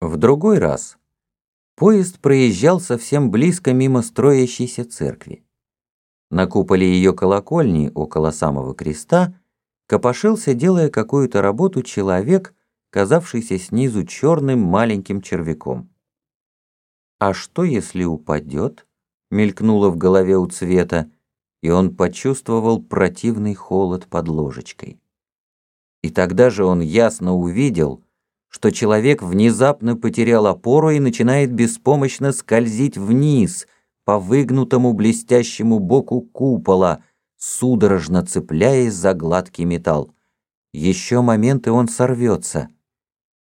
В другой раз поезд проезжал совсем близко мимо строящейся церкви. На куполе ее колокольни, около самого креста, копошился, делая какую-то работу, человек, казавшийся снизу черным маленьким червяком. «А что, если упадет?» — мелькнуло в голове у цвета, и он почувствовал противный холод под ложечкой. И тогда же он ясно увидел — что человек внезапно потерял опору и начинает беспомощно скользить вниз по выгнутому блестящему боку купола, судорожно цепляясь за гладкий металл. Еще момент, и он сорвется.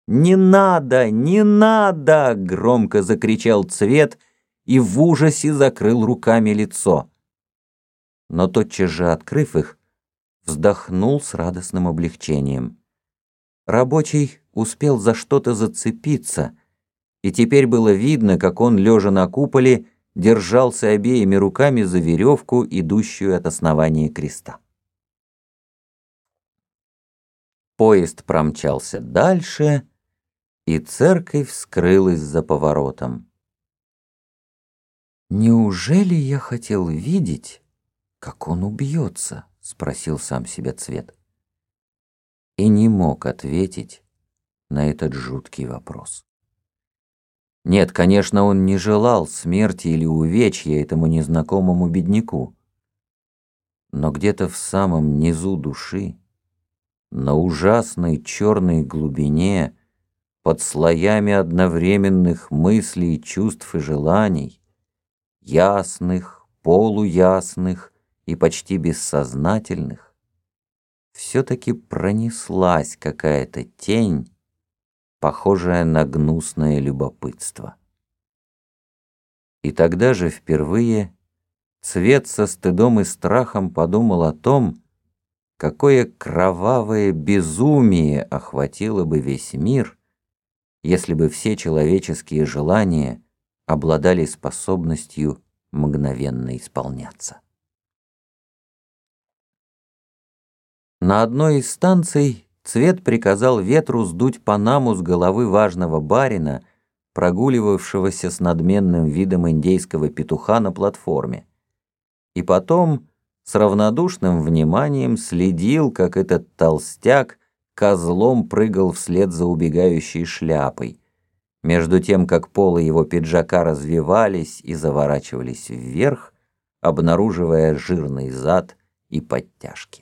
«Не надо! Не надо!» — громко закричал Цвет и в ужасе закрыл руками лицо. Но тотчас же, открыв их, вздохнул с радостным облегчением. Рабочий успел за что-то зацепиться, и теперь было видно, как он, лежа на куполе, держался обеими руками за веревку, идущую от основания креста. Поезд промчался дальше, и церковь скрылась за поворотом. «Неужели я хотел видеть, как он убьется?» — спросил сам себя Цвет и не мог ответить на этот жуткий вопрос. Нет, конечно, он не желал смерти или увечья этому незнакомому бедняку. Но где-то в самом низу души, на ужасной черной глубине, под слоями одновременных мыслей, чувств и желаний, ясных, полуясных и почти бессознательных, все-таки пронеслась какая-то тень, похожая на гнусное любопытство. И тогда же впервые Цвет со стыдом и страхом подумал о том, какое кровавое безумие охватило бы весь мир, если бы все человеческие желания обладали способностью мгновенно исполняться. На одной из станций Цвет приказал ветру сдуть панаму с головы важного барина, прогуливавшегося с надменным видом индейского петуха на платформе. И потом с равнодушным вниманием следил, как этот толстяк козлом прыгал вслед за убегающей шляпой, между тем, как полы его пиджака развивались и заворачивались вверх, обнаруживая жирный зад и подтяжки.